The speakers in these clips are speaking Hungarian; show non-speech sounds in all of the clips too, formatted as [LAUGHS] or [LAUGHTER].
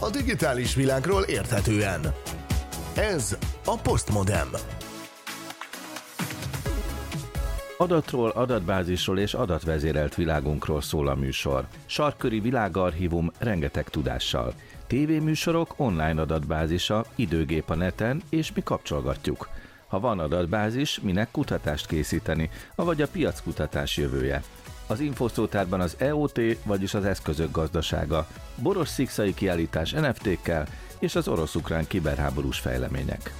A digitális világról érthetően. Ez a Postmodem. Adatról, adatbázisról és adatvezérelt világunkról szól a műsor. Sarköri világarchívum rengeteg tudással. Tévéműsorok online adatbázisa, időgép a neten, és mi kapcsolgatjuk. Ha van adatbázis, minek kutatást készíteni, avagy a piackutatás jövője. Az infoszótárban az EOT, vagyis az eszközök gazdasága, boros szikszai kiállítás NFT-kkel és az orosz-ukrán kiberháborús fejlemények.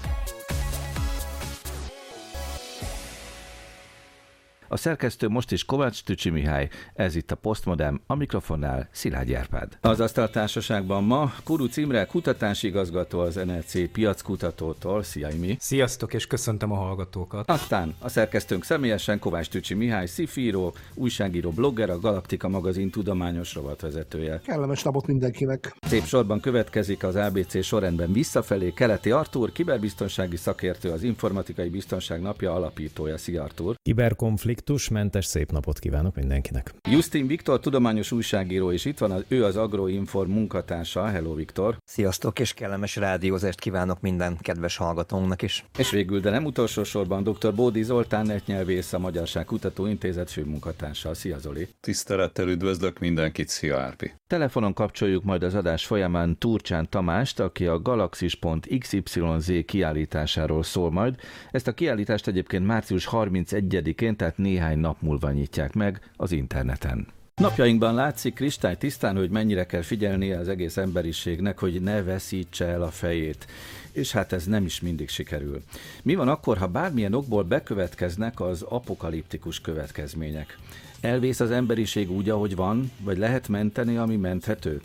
A szerkesztő most is Kovács Tücsi Mihály, ez itt a Postmodern, a mikrofonnál Szilágy Árpád. Az asztaltársaságban ma Kuru Cimre, kutatási igazgató az NLC piackutatótól. Szia, Imi! Sziasztok, és köszöntöm a hallgatókat! Aztán a szerkesztőnk személyesen Kovács Tücsi Mihály, szifíró, újságíró, blogger, a Galaktika magazin tudományos rovatvezetője. Kellemes napot mindenkinek! Szép sorban következik az ABC sorrendben visszafelé Keleti Artúr, kiberbiztonsági szakértő, az Informatikai Biztonság Napja alapítója. Szia Artúr! Kiberkonflikt konfliktusmentes szép napot kívánok mindenkinek. Justin Viktor, tudományos újságíró, és itt van ő az Agroinform munkatársa. Hello Viktor! Sziasztok, és kellemes rádiózást kívánok minden kedves hallgatónknak is. És végül, de nem utolsó sorban dr. Bódi Zoltán, netnyelvész, a Magyarság Kutató Intézet főmunkatársa. Szia Zoli! Tisztelettel üdvözlök mindenkit, szia Árpi! Telefonon kapcsoljuk majd az adás folyamán Turcsán Tamást, aki a Galaxis.xyz kiállításáról szól majd. Ezt a kiállítást egyébként március 31-én, tehát néhány nap múlva nyitják meg az interneten. Napjainkban látszik kristály tisztán, hogy mennyire kell figyelnie az egész emberiségnek, hogy ne veszítse el a fejét. És hát ez nem is mindig sikerül. Mi van akkor, ha bármilyen okból bekövetkeznek az apokaliptikus következmények? Elvész az emberiség úgy, ahogy van, vagy lehet menteni, ami menthető?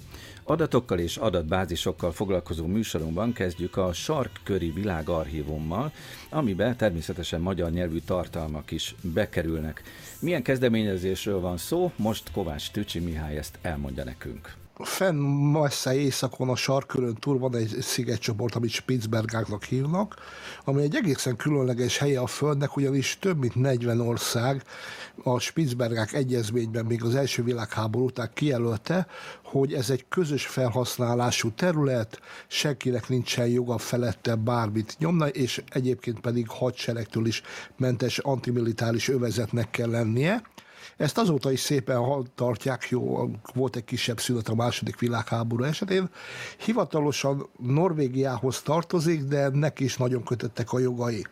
Adatokkal és adatbázisokkal foglalkozó műsorunkban kezdjük a Sarkköri Világarchívummal, amiben természetesen magyar nyelvű tartalmak is bekerülnek. Milyen kezdeményezésről van szó? Most Kovács Tücsi Mihály ezt elmondja nekünk fenn messze északon a sarkörön túl van egy szigetcsoport, amit Spitzbergáknak hívnak, ami egy egészen különleges helye a Földnek, ugyanis több mint 40 ország a Spitzbergák egyezményben még az első világháború után kijelölte, hogy ez egy közös felhasználású terület, senkinek nincsen joga felette bármit nyomna, és egyébként pedig hadseregtől is mentes antimilitáris övezetnek kell lennie. Ezt azóta is szépen tartják, jó, volt egy kisebb szünet a második világháború esetén. Hivatalosan Norvégiához tartozik, de neki is nagyon kötöttek a jogai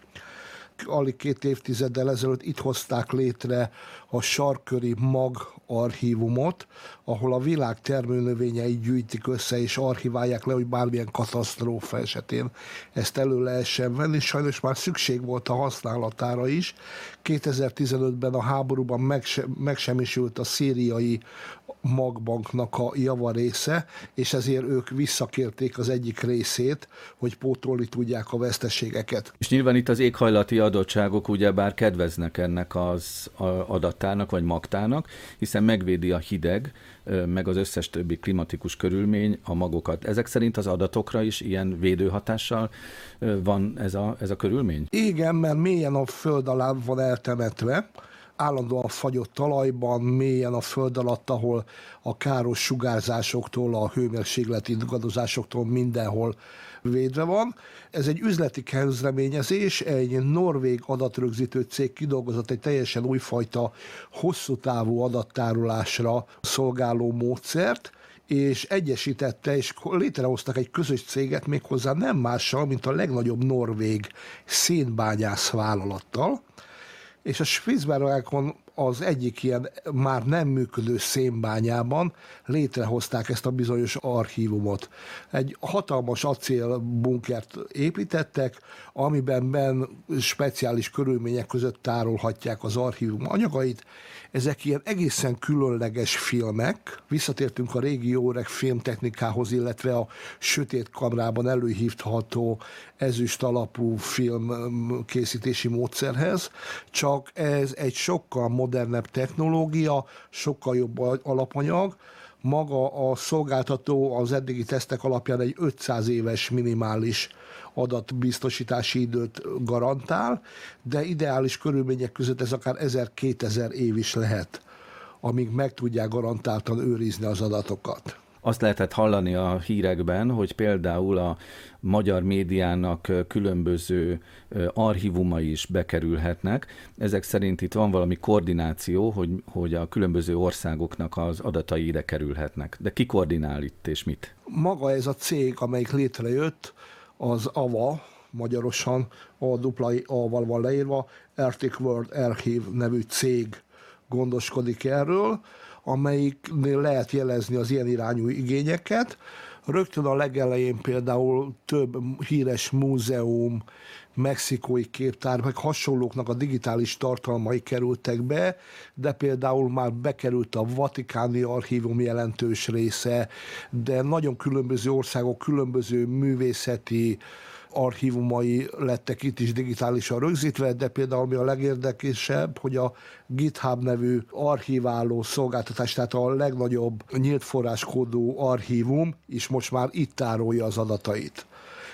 alig két évtizeddel ezelőtt itt hozták létre a sarköri mag archívumot, ahol a világ termőnövényei gyűjtik össze és archiválják le, hogy bármilyen katasztrófa esetén ezt elő lehessen venni. Sajnos már szükség volt a használatára is. 2015-ben a háborúban megsemmisült a szíriai magbanknak a java része, és ezért ők visszakérték az egyik részét, hogy pótolni tudják a veszteségeket. És nyilván itt az éghajlati adottságok ugyebár kedveznek ennek az adattának vagy magtának, hiszen megvédi a hideg, meg az összes többi klimatikus körülmény a magokat. Ezek szerint az adatokra is ilyen védőhatással van ez a, ez a körülmény? Igen, mert mélyen a föld alá van eltemetve, állandóan fagyott talajban, mélyen a föld alatt, ahol a káros sugárzásoktól, a hőmérsékleti ingadozásoktól mindenhol védve van. Ez egy üzleti kezdeményezés, egy norvég adatrögzítő cég kidolgozott egy teljesen újfajta hosszú távú adattárolásra szolgáló módszert, és egyesítette, és létrehoztak egy közös céget méghozzá nem mással, mint a legnagyobb norvég szénbányász vállalattal, és a Spitzbergákon az egyik ilyen már nem működő szénbányában létrehozták ezt a bizonyos archívumot. Egy hatalmas acélbunkert építettek, amiben ben speciális körülmények között tárolhatják az archívum anyagait. Ezek ilyen egészen különleges filmek. Visszatértünk a régi jó öreg filmtechnikához, illetve a sötét kamrában előhívható ezüst alapú film készítési módszerhez, csak ez egy sokkal modernebb technológia, sokkal jobb alapanyag, maga a szolgáltató az eddigi tesztek alapján egy 500 éves minimális adatbiztosítási időt garantál, de ideális körülmények között ez akár 1000-2000 év is lehet, amíg meg tudják garantáltan őrizni az adatokat. Azt lehetett hallani a hírekben, hogy például a magyar médiának különböző archívumai is bekerülhetnek. Ezek szerint itt van valami koordináció, hogy, hogy a különböző országoknak az adatai ide kerülhetnek. De ki koordinál itt és mit? Maga ez a cég, amelyik létrejött, az AVA, magyarosan a dupla A-val van leírva, Arctic World Archive nevű cég gondoskodik erről, amelyiknél lehet jelezni az ilyen irányú igényeket. Rögtön a legelején például több híres múzeum, mexikói képtár, meg hasonlóknak a digitális tartalmai kerültek be, de például már bekerült a Vatikáni Archívum jelentős része, de nagyon különböző országok különböző művészeti archívumai lettek itt is digitálisan rögzítve, de például mi a legérdekesebb, hogy a GitHub nevű archiváló szolgáltatás, tehát a legnagyobb nyílt forráskódú archívum is most már itt tárolja az adatait.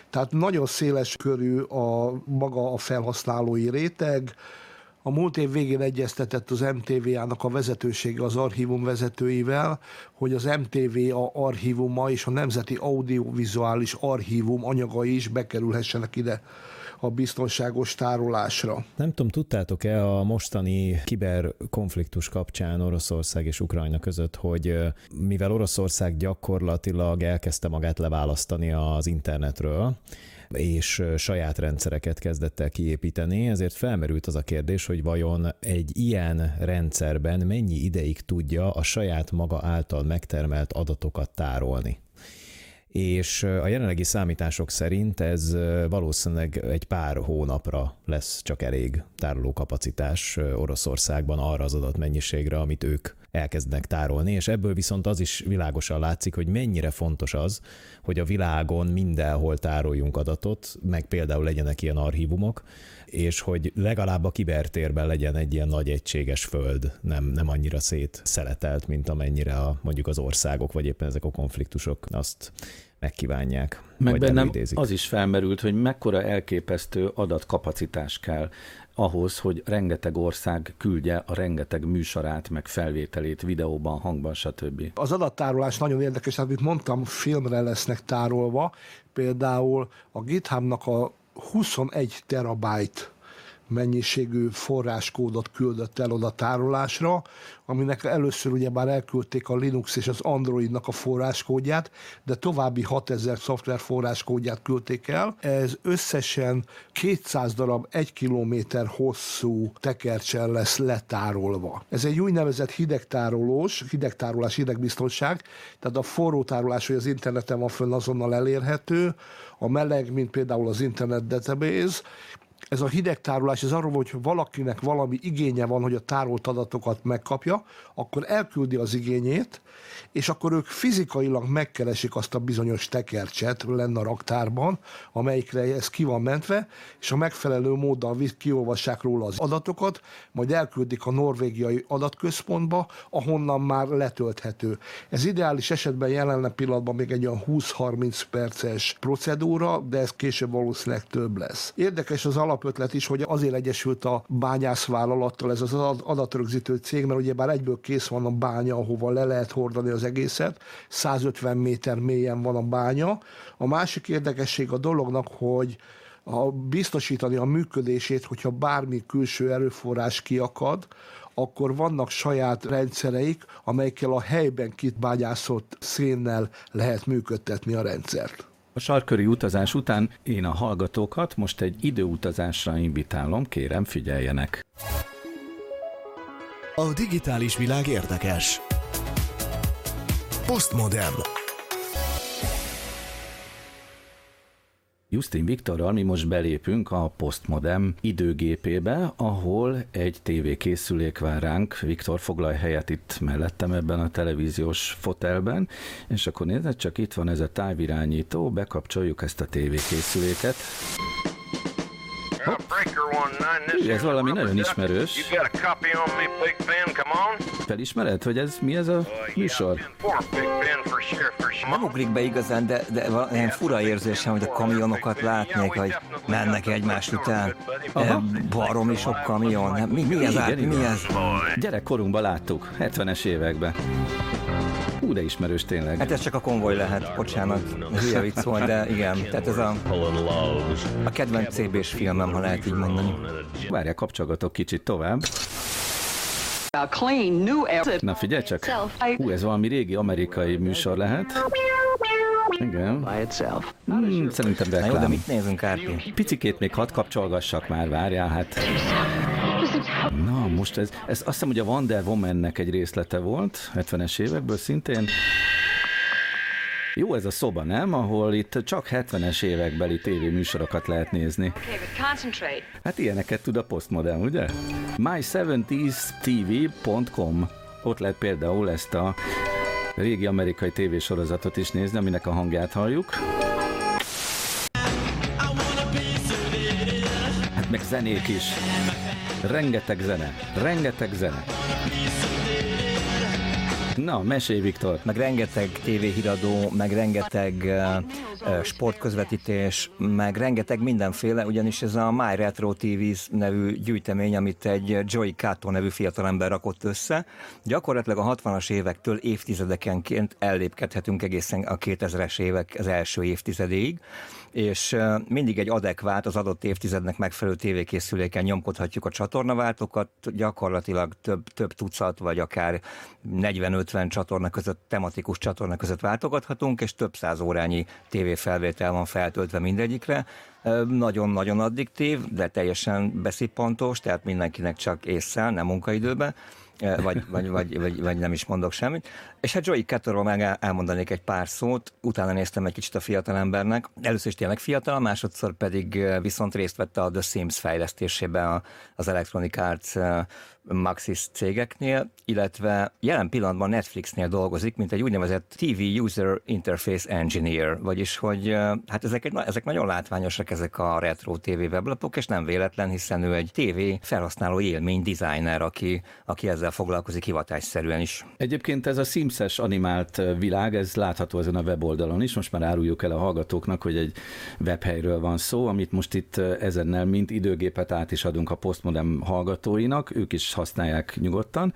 Tehát nagyon széles körű a maga a felhasználói réteg, a múlt év végén egyeztetett az MTVA-nak a vezetősége az archívum vezetőivel, hogy az MTVA archívuma és a Nemzeti Audiovizuális Archívum anyagai is bekerülhessenek ide a biztonságos tárolásra. Nem tudom, tudtátok-e a mostani kiberkonfliktus kapcsán Oroszország és Ukrajna között, hogy mivel Oroszország gyakorlatilag elkezdte magát leválasztani az internetről, és saját rendszereket kezdett el kiépíteni, ezért felmerült az a kérdés, hogy vajon egy ilyen rendszerben mennyi ideig tudja a saját maga által megtermelt adatokat tárolni. És a jelenlegi számítások szerint ez valószínűleg egy pár hónapra lesz csak elég tárolókapacitás Oroszországban arra az adatmennyiségre, amit ők elkezdenek tárolni, és ebből viszont az is világosan látszik, hogy mennyire fontos az, hogy a világon mindenhol tároljunk adatot, meg például legyenek ilyen archívumok, és hogy legalább a kibertérben legyen egy ilyen nagy egységes föld, nem, nem annyira szétszeletelt, mint amennyire a, mondjuk az országok, vagy éppen ezek a konfliktusok azt megkívánják. Meg bennem az is felmerült, hogy mekkora elképesztő adatkapacitás kell ahhoz, hogy rengeteg ország küldje a rengeteg műsorát, meg felvételét videóban, hangban, stb. Az adattárolás nagyon érdekes, amit mondtam, filmre lesznek tárolva. Például a GitHubnak a 21 terabyte mennyiségű forráskódot küldött el oda tárolásra, aminek először ugye már elküldték a Linux és az Androidnak a forráskódját, de további 6000 szoftver forráskódját küldték el. Ez összesen 200 darab 1 kilométer hosszú tekercsel lesz letárolva. Ez egy úgynevezett hidegtárolós, hidegtárolás, hidegbiztonság, tehát a forró tárolás, hogy az interneten van fönn azonnal elérhető, a meleg, mint például az Internet Database, ez a hidegtárolás, ez arról, hogy valakinek valami igénye van, hogy a tárolt adatokat megkapja, akkor elküldi az igényét, és akkor ők fizikailag megkeresik azt a bizonyos tekercset lenne a raktárban, amelyikre ez ki van mentve, és a megfelelő móddal kiolvassák róla az adatokat, majd elküldik a norvégiai adatközpontba, ahonnan már letölthető. Ez ideális esetben jelenleg pillanatban még egy olyan 20-30 perces procedúra, de ez később valószínűleg több lesz. Érdekes az alapötlet is, hogy azért egyesült a bányászvállalattal ez az adatrögzítő cég, mert ugye bár egyből kész van a bánya, ahova le lehet hordani az egészet, 150 méter mélyen van a bánya. A másik érdekesség a dolognak, hogy a biztosítani a működését, hogyha bármi külső erőforrás kiakad, akkor vannak saját rendszereik, amelyekkel a helyben kitbányászott szénnel lehet működtetni a rendszert. A sarköri utazás után én a hallgatókat most egy időutazásra invitálom, kérem figyeljenek. A digitális világ érdekes. Postmodern. Justin Viktorral mi most belépünk a Postmodem időgépébe, ahol egy tévékészülék vár ránk. Viktor, foglalj helyet itt mellettem ebben a televíziós fotelben, és akkor nézd, csak itt van ez a távirányító, bekapcsoljuk ezt a tévékészüléket. Ez valami nagyon ismerős. Felismered, hogy ez mi ez a műsor? Nem ugrik be igazán, de, de ilyen fura érzésem, hogy a kamionokat látnék, hogy mennek egymás után. Aha. Baromi sok kamion. Mi, mi ez? Igen, mi ez? Gyerekkorunkban láttuk, 70-es években. Hú, de ismerős tényleg. Hát ez csak a konvoj lehet, bocsánat, hülye vicc volt, de igen, tehát ez a, a kedvenc CB-s filmem, ha lehet így mondani. Várjál, kapcsolgatok kicsit tovább. Na figyelj csak, hú, ez valami régi amerikai műsor lehet. Igen. Hmm, szerintem Na jó, de reklám. mit nézünk, Árpi? Picikét még hadd kapcsolgassak már, várjál, hát... Na, most ez, ez azt hiszem, hogy a Wonder Woman-nek egy részlete volt, 70-es évekből szintén. Jó ez a szoba, nem? Ahol itt csak 70-es évekbeli tévéműsorokat lehet nézni. Hát ilyeneket tud a postmodern, ugye? my70stv.com Ott lehet például ezt a régi amerikai tévésorozatot is nézni, aminek a hangját halljuk. Hát meg zenék is. Rengeteg zene. Rengeteg zene. [LAUGHS] Na, mesélj, Viktor. meg rengeteg tévéhíradó, meg rengeteg uh, sportközvetítés, meg rengeteg mindenféle, ugyanis ez a My Retro TVs nevű gyűjtemény, amit egy Joey Kato nevű fiatalember rakott össze. Gyakorlatilag a 60-as évektől évtizedekenként ellépkedhetünk egészen a 2000-es évek az első évtizedéig, és mindig egy adekvát, az adott évtizednek megfelelő tévékészüléken nyomkodhatjuk a csatornaváltókat, gyakorlatilag több, több tucat, vagy akár 40-50 csatorna között, tematikus csatorna között váltogathatunk, és több száz órányi tévéfelvétel van feltöltve mindegyikre. Nagyon-nagyon addiktív, de teljesen beszippantós, tehát mindenkinek csak észszel, nem munkaidőben vagy, vagy, vagy, vagy, vagy nem is mondok semmit. És hát Joey Ketterről meg el- elmondanék egy pár szót, utána néztem egy kicsit a fiatalembernek. Először is tényleg fiatal, másodszor pedig viszont részt vette a The Sims fejlesztésében az Electronic Arts Maxis cégeknél, illetve jelen pillanatban Netflixnél dolgozik, mint egy úgynevezett TV User Interface Engineer, vagyis hogy hát ezek, egy, ezek nagyon látványosak ezek a retro TV weblapok, és nem véletlen, hiszen ő egy TV felhasználó élmény designer, aki, aki ezzel foglalkozik hivatásszerűen is. Egyébként ez a Sims-es animált világ, ez látható ezen a weboldalon is. Most már áruljuk el a hallgatóknak, hogy egy webhelyről van szó, amit most itt ezennel mint időgépet át is adunk a postmodern hallgatóinak, ők is használják nyugodtan.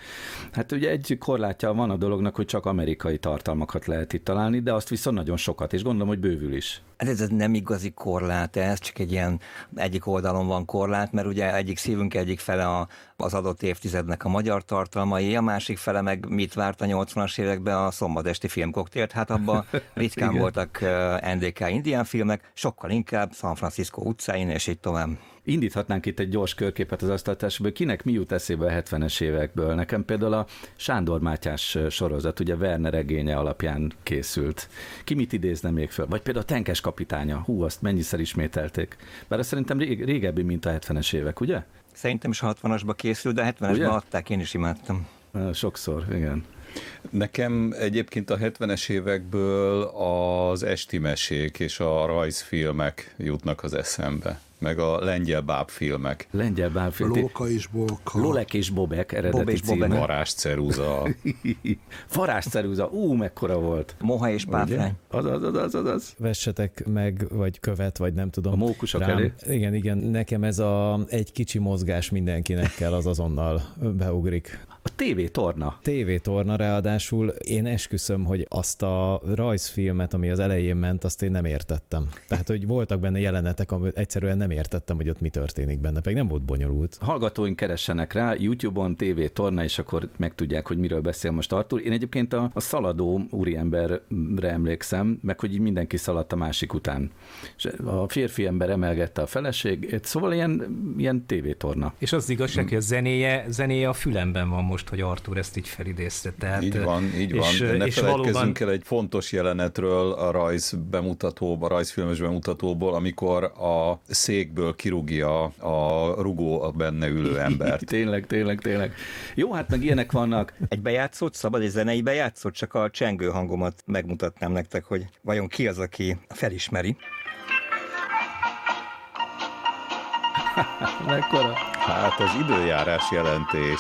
Hát ugye egy korlátja van a dolognak, hogy csak amerikai tartalmakat lehet itt találni, de azt viszont nagyon sokat, és gondolom, hogy bővül is. Hát ez, ez nem igazi korlát, ez csak egy ilyen egyik oldalon van korlát, mert ugye egyik szívünk egyik fele a, az adott évtizednek a magyar tartalmai, a másik fele meg mit várt a 80-as években a szombatesti filmkoktélt, hát abban [LAUGHS] ritkán voltak NDK indián filmek, sokkal inkább San Francisco utcáin, és így tovább. Indíthatnánk itt egy gyors körképet az asztaltásból, kinek mi jut eszébe a 70-es évekből. Nekem például a Sándor Mátyás sorozat, ugye Werner regénye alapján készült. Ki mit idézne még föl? Vagy például a Tenkes kapitánya. Hú, azt mennyiszer ismételték. Bár azt szerintem rég, régebbi, mint a 70-es évek, ugye? Szerintem is 60-asba készült, de 70-esben Ugye? adták, én is imádtam. Sokszor, igen. Nekem egyébként a 70-es évekből az esti mesék és a rajzfilmek jutnak az eszembe, meg a lengyel bábfilmek. Lengyel bábfilm. Lóka és Bolka. Lolek és Bobek eredeti Bob és címe. Varázs ceruza. [LAUGHS] Varázsceruza, ú, mekkora volt. Moha és páfrány. Az, az, az, az, az, az. vessetek meg, vagy követ, vagy nem tudom. A mókusok elé? Igen, igen, nekem ez a egy kicsi mozgás mindenkinek kell, az azonnal beugrik. A TV torna. TV torna ráadásul én esküszöm, hogy azt a rajzfilmet, ami az elején ment, azt én nem értettem. Tehát, hogy voltak benne jelenetek, amit egyszerűen nem értettem, hogy ott mi történik benne, pedig nem volt bonyolult. Hallgatóink keressenek rá, YouTube-on, TV torna, és akkor megtudják, hogy miről beszél most Artur. Én egyébként a, a szaladó úriemberre emlékszem, meg hogy így mindenki szaladt a másik után. És a férfi ember emelgette a feleségét, szóval ilyen, ilyen TV torna. És az igazság, hogy a zenéje, zenéje a fülemben van most, hogy Artur ezt így felidézte. Tehát, Így van, így van. és, ne és feledkezzünk valóban, el egy fontos jelenetről a rajz bemutatóból, a rajzfilmes bemutatóból, amikor a székből kirúgja a rugó a benne ülő [LAUGHS] embert. Tényleg, tényleg, tényleg. Jó, hát meg ilyenek vannak. Egy bejátszót, szabad egy zenei bejátszót, csak a csengő hangomat megmutatnám nektek, hogy vajon ki az, aki felismeri. Mekkora? Hát az időjárás jelentés.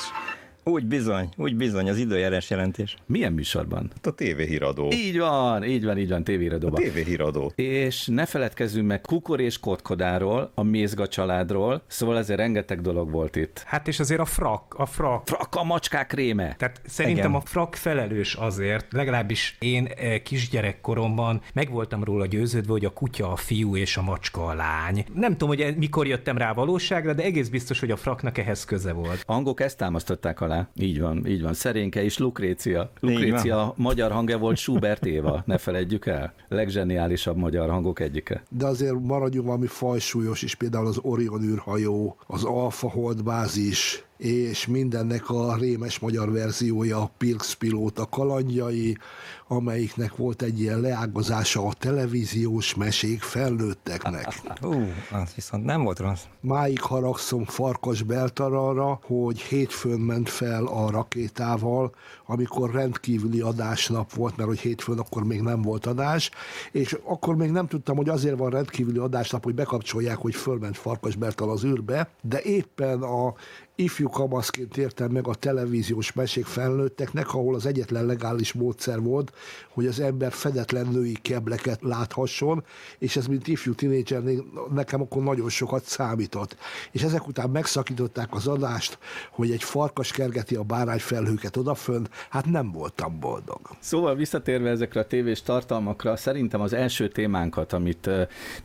Úgy bizony, úgy bizony, az időjárás jelentés. Milyen műsorban? Hát a tévéhíradó. Így van, így van, így van, tévéhíradóban. A tévéhíradó. És ne feledkezzünk meg Kukor és Kotkodáról, a Mézga családról, szóval ezért rengeteg dolog volt itt. Hát és azért a frak, a frak. Frak a macskák réme. Tehát szerintem Igen. a frak felelős azért, legalábbis én eh, kisgyerekkoromban meg voltam róla győződve, hogy a kutya a fiú és a macska a lány. Nem tudom, hogy e- mikor jöttem rá valóságra, de egész biztos, hogy a fraknak ehhez köze volt. A hangok ezt támasztották alá. Így van, így van. Szerénke és Lukrécia. Lukrécia magyar hangja volt Schubert Éva, ne feledjük el. Legzseniálisabb magyar hangok egyike. de azért maradjunk valami fajsúlyos is, például az Orion űrhajó, az Alpha holdbázis, és mindennek a rémes magyar verziója, a Pilx pilóta kalandjai, amelyiknek volt egy ilyen leágazása a televíziós mesék felnőtteknek. [LAUGHS] Ú, az viszont nem volt rossz. Máig haragszom Farkas Beltararra, hogy hétfőn ment fel a rakétával, amikor rendkívüli adásnap volt, mert hogy hétfőn akkor még nem volt adás, és akkor még nem tudtam, hogy azért van rendkívüli adásnap, hogy bekapcsolják, hogy fölment Farkas Bertal az űrbe, de éppen a ifjú kamaszként értem meg a televíziós mesék felnőtteknek, ahol az egyetlen legális módszer volt, hogy az ember fedetlen női kebleket láthasson, és ez mint ifjú tinédzser nekem akkor nagyon sokat számított. És ezek után megszakították az adást, hogy egy farkas kergeti a bárányfelhőket odafönt, hát nem voltam boldog. Szóval visszatérve ezekre a tévés tartalmakra, szerintem az első témánkat, amit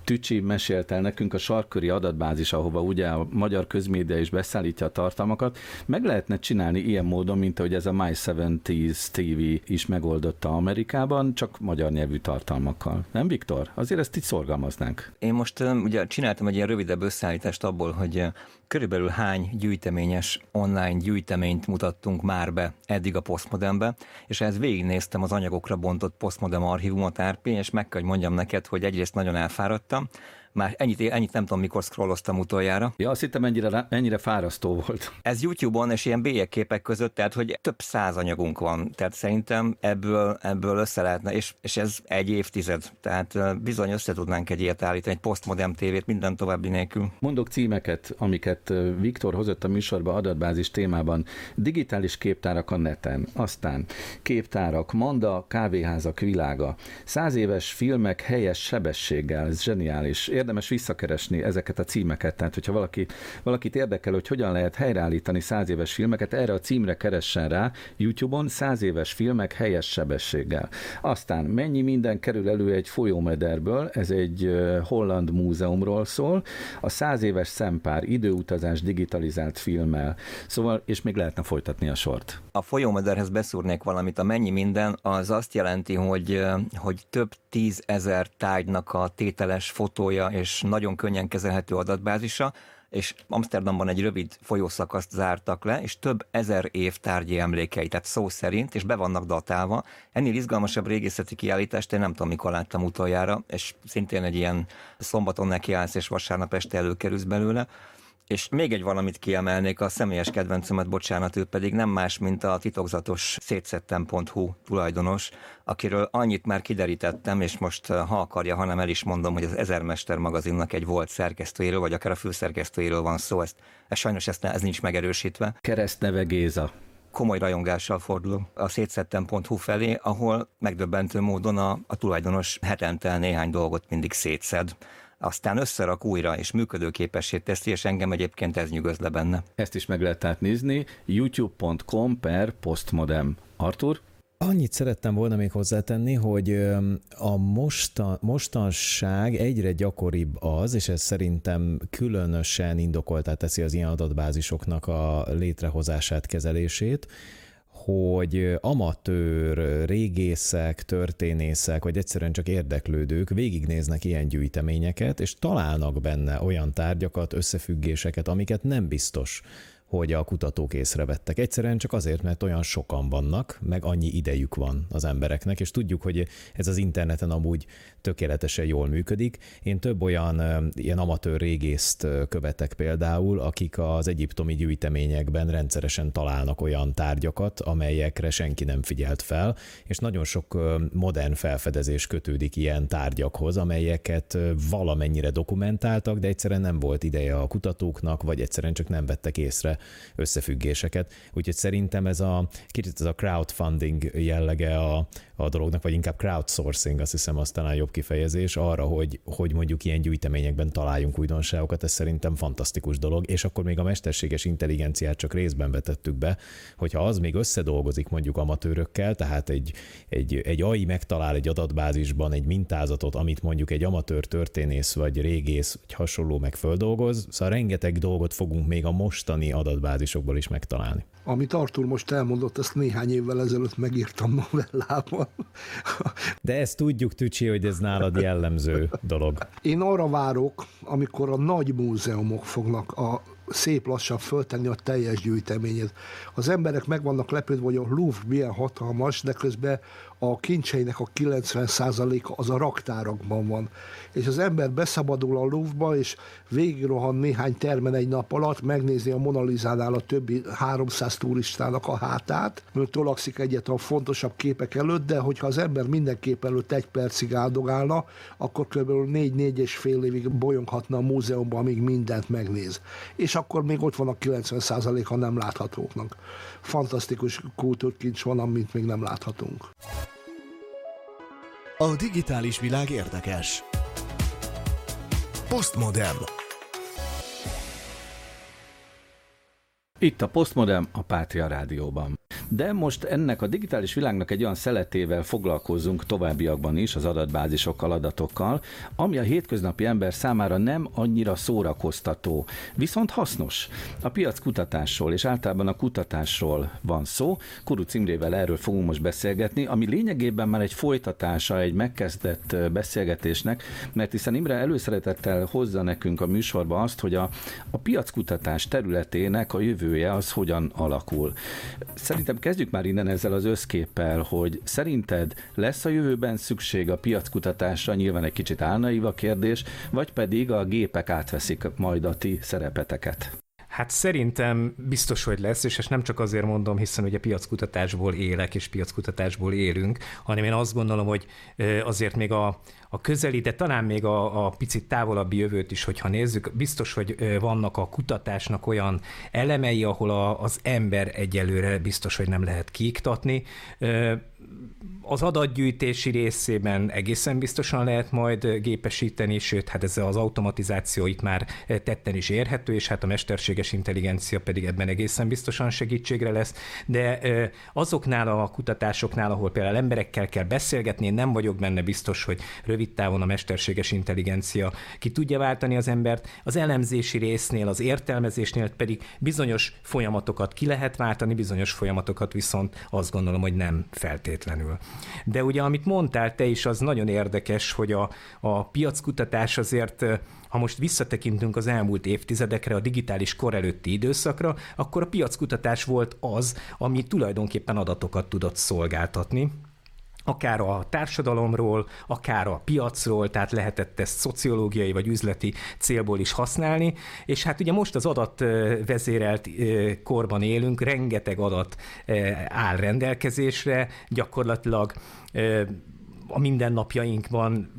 Tücsi mesélt el nekünk, a sarköri adatbázis, ahova ugye a magyar közmédia is beszállítja a tartalmakat, meg lehetne csinálni ilyen módon, mint ahogy ez a My 70s TV is megoldotta Amerikában, csak magyar nyelvű tartalmakkal. Nem, Viktor? Azért ezt így szorgalmaznánk. Én most ugye csináltam egy ilyen rövidebb összeállítást abból, hogy körülbelül hány gyűjteményes online gyűjteményt mutattunk már be eddig a Postmodernbe, és ehhez végignéztem az anyagokra bontott Postmodern archívumot, RP, és meg kell, hogy mondjam neked, hogy egyrészt nagyon elfáradtam, már ennyit, ennyit nem tudom, mikor scrolloztam utoljára. Ja, azt hittem ennyire, ennyire fárasztó volt. [LAUGHS] Ez YouTube-on és ilyen bélyegképek között, tehát hogy több száz anyagunk van, tehát szerintem ebből, ebből össze lehetne, és, és ez egy évtized, tehát bizony össze tudnánk egy ilyet állítani, egy postmodern tévét minden további nélkül. Mondok címeket, amiket Viktor hozott a műsorba adatbázis témában. Digitális képtárak a neten, aztán képtárak, Manda, kávéházak világa, száz éves filmek helyes sebességgel, ez zseniális. Érdemes visszakeresni ezeket a címeket, tehát hogyha valaki, valakit érdekel, hogy hogyan lehet helyreállítani száz éves filmeket, erre a címre keressen rá YouTube-on száz éves filmek helyes sebességgel. Aztán mennyi minden kerül elő egy folyómederből, ez egy holland múzeumról szól, a száz éves szempár időutazás digitalizált filmmel, szóval, és még lehetne folytatni a sort. A folyómederhez beszúrnék valamit, a mennyi minden, az azt jelenti, hogy, hogy több tízezer tárgynak a tételes fotója és nagyon könnyen kezelhető adatbázisa, és Amsterdamban egy rövid folyószakaszt zártak le, és több ezer év tárgyi emlékei, tehát szó szerint, és be vannak datálva. Ennél izgalmasabb régészeti kiállítást én nem tudom, mikor láttam utoljára, és szintén egy ilyen szombaton nekiállsz, és vasárnap este előkerülsz belőle. És még egy valamit kiemelnék, a személyes kedvencemet, bocsánat, ő pedig nem más, mint a titokzatos szétszettem.hu tulajdonos, akiről annyit már kiderítettem, és most eh, ha akarja, hanem el is mondom, hogy az Ezermester magazinnak egy volt szerkesztőjéről, vagy akár a főszerkesztőjéről van szó, ezt, ezt sajnos ezt, ez nincs megerősítve Keresztneve Géza. komoly rajongással fordulok a szétszettem.hu felé, ahol megdöbbentő módon a, a tulajdonos hetente néhány dolgot mindig szétszed. Aztán összerak újra, és működőképessé teszi, és engem egyébként ez nyugoz le benne. Ezt is meg lehet tehát nézni, youtube.com per postmodem. Artur? Annyit szerettem volna még hozzátenni, hogy a mostan, mostanság egyre gyakoribb az, és ez szerintem különösen indokoltá teszi az ilyen adatbázisoknak a létrehozását, kezelését, hogy amatőr régészek, történészek, vagy egyszerűen csak érdeklődők végignéznek ilyen gyűjteményeket, és találnak benne olyan tárgyakat, összefüggéseket, amiket nem biztos, hogy a kutatók észrevettek. Egyszerűen csak azért, mert olyan sokan vannak, meg annyi idejük van az embereknek, és tudjuk, hogy ez az interneten amúgy tökéletesen jól működik. Én több olyan ilyen amatőr régészt követek például, akik az egyiptomi gyűjteményekben rendszeresen találnak olyan tárgyakat, amelyekre senki nem figyelt fel, és nagyon sok modern felfedezés kötődik ilyen tárgyakhoz, amelyeket valamennyire dokumentáltak, de egyszerűen nem volt ideje a kutatóknak, vagy egyszerűen csak nem vettek észre összefüggéseket. Úgyhogy szerintem ez a kicsit ez a crowdfunding jellege a, a dolognak, vagy inkább crowdsourcing, azt hiszem az talán jobb kifejezés arra, hogy, hogy mondjuk ilyen gyűjteményekben találjunk újdonságokat, ez szerintem fantasztikus dolog, és akkor még a mesterséges intelligenciát csak részben vetettük be, hogyha az még összedolgozik mondjuk amatőrökkel, tehát egy, egy, egy AI megtalál egy adatbázisban egy mintázatot, amit mondjuk egy amatőr történész, vagy régész, vagy hasonló meg földolgoz, szóval rengeteg dolgot fogunk még a mostani adatbázisokból is megtalálni. Amit Artur most elmondott, ezt néhány évvel ezelőtt megírtam novellában. De ezt tudjuk, Tücsi, hogy ez nálad jellemző dolog. Én arra várok, amikor a nagy múzeumok fognak a szép lassan föltenni a teljes gyűjteményét. Az emberek meg vannak lepődve, hogy a Louvre milyen hatalmas, de közben a kincseinek a 90%-a az a raktárakban van. És az ember beszabadul a Louvre-ba, és végigrohan néhány termen egy nap alatt, megnézi a Monalizánál a többi 300 turistának a hátát, mert tolakszik egyet a fontosabb képek előtt, de hogyha az ember minden kép előtt egy percig áldogálna, akkor kb. 4-4 és fél évig bolyonghatna a múzeumban, amíg mindent megnéz. És akkor még ott van a 90%-a nem láthatóknak. Fantasztikus kultúrkincs van, amit még nem láthatunk. A digitális világ érdekes. Postmodern. Itt a Postmodern a Pátria Rádióban. De most ennek a digitális világnak egy olyan szeletével foglalkozunk továbbiakban is, az adatbázisokkal, adatokkal, ami a hétköznapi ember számára nem annyira szórakoztató, viszont hasznos. A piac kutatásról és általában a kutatásról van szó. Kuru Cimrével erről fogunk most beszélgetni, ami lényegében már egy folytatása egy megkezdett beszélgetésnek, mert hiszen Imre előszeretettel hozza nekünk a műsorba azt, hogy a, a piackutatás területének a jövője az hogyan alakul. Szerintem kezdjük már innen ezzel az összképpel, hogy szerinted lesz a jövőben szükség a piackutatásra, nyilván egy kicsit álnaív kérdés, vagy pedig a gépek átveszik majd a ti szerepeteket? Hát szerintem biztos, hogy lesz, és ezt nem csak azért mondom, hiszen ugye piackutatásból élek, és piackutatásból élünk, hanem én azt gondolom, hogy azért még a, a közeli, de talán még a, a picit távolabbi jövőt is, hogyha nézzük, biztos, hogy vannak a kutatásnak olyan elemei, ahol a, az ember egyelőre biztos, hogy nem lehet kiiktatni az adatgyűjtési részében egészen biztosan lehet majd gépesíteni, sőt, hát ez az automatizáció itt már tetten is érhető, és hát a mesterséges intelligencia pedig ebben egészen biztosan segítségre lesz, de azoknál a kutatásoknál, ahol például emberekkel kell beszélgetni, én nem vagyok benne biztos, hogy rövid távon a mesterséges intelligencia ki tudja váltani az embert, az elemzési résznél, az értelmezésnél pedig bizonyos folyamatokat ki lehet váltani, bizonyos folyamatokat viszont azt gondolom, hogy nem feltétlenül. De ugye, amit mondtál te is, az nagyon érdekes, hogy a, a piackutatás azért ha most visszatekintünk az elmúlt évtizedekre, a digitális kor előtti időszakra, akkor a piackutatás volt az, ami tulajdonképpen adatokat tudott szolgáltatni akár a társadalomról, akár a piacról, tehát lehetett ezt szociológiai vagy üzleti célból is használni, és hát ugye most az adatvezérelt korban élünk, rengeteg adat áll rendelkezésre, gyakorlatilag a mindennapjainkban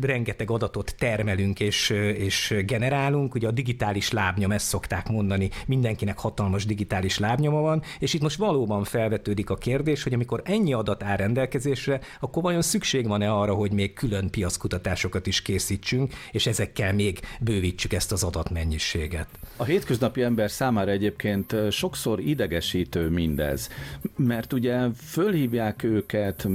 rengeteg adatot termelünk és, és generálunk. Ugye a digitális lábnyom, ezt szokták mondani, mindenkinek hatalmas digitális lábnyoma van, és itt most valóban felvetődik a kérdés, hogy amikor ennyi adat áll rendelkezésre, akkor vajon szükség van-e arra, hogy még külön piackutatásokat is készítsünk, és ezekkel még bővítsük ezt az adatmennyiséget? A hétköznapi ember számára egyébként sokszor idegesítő mindez, mert ugye fölhívják őket,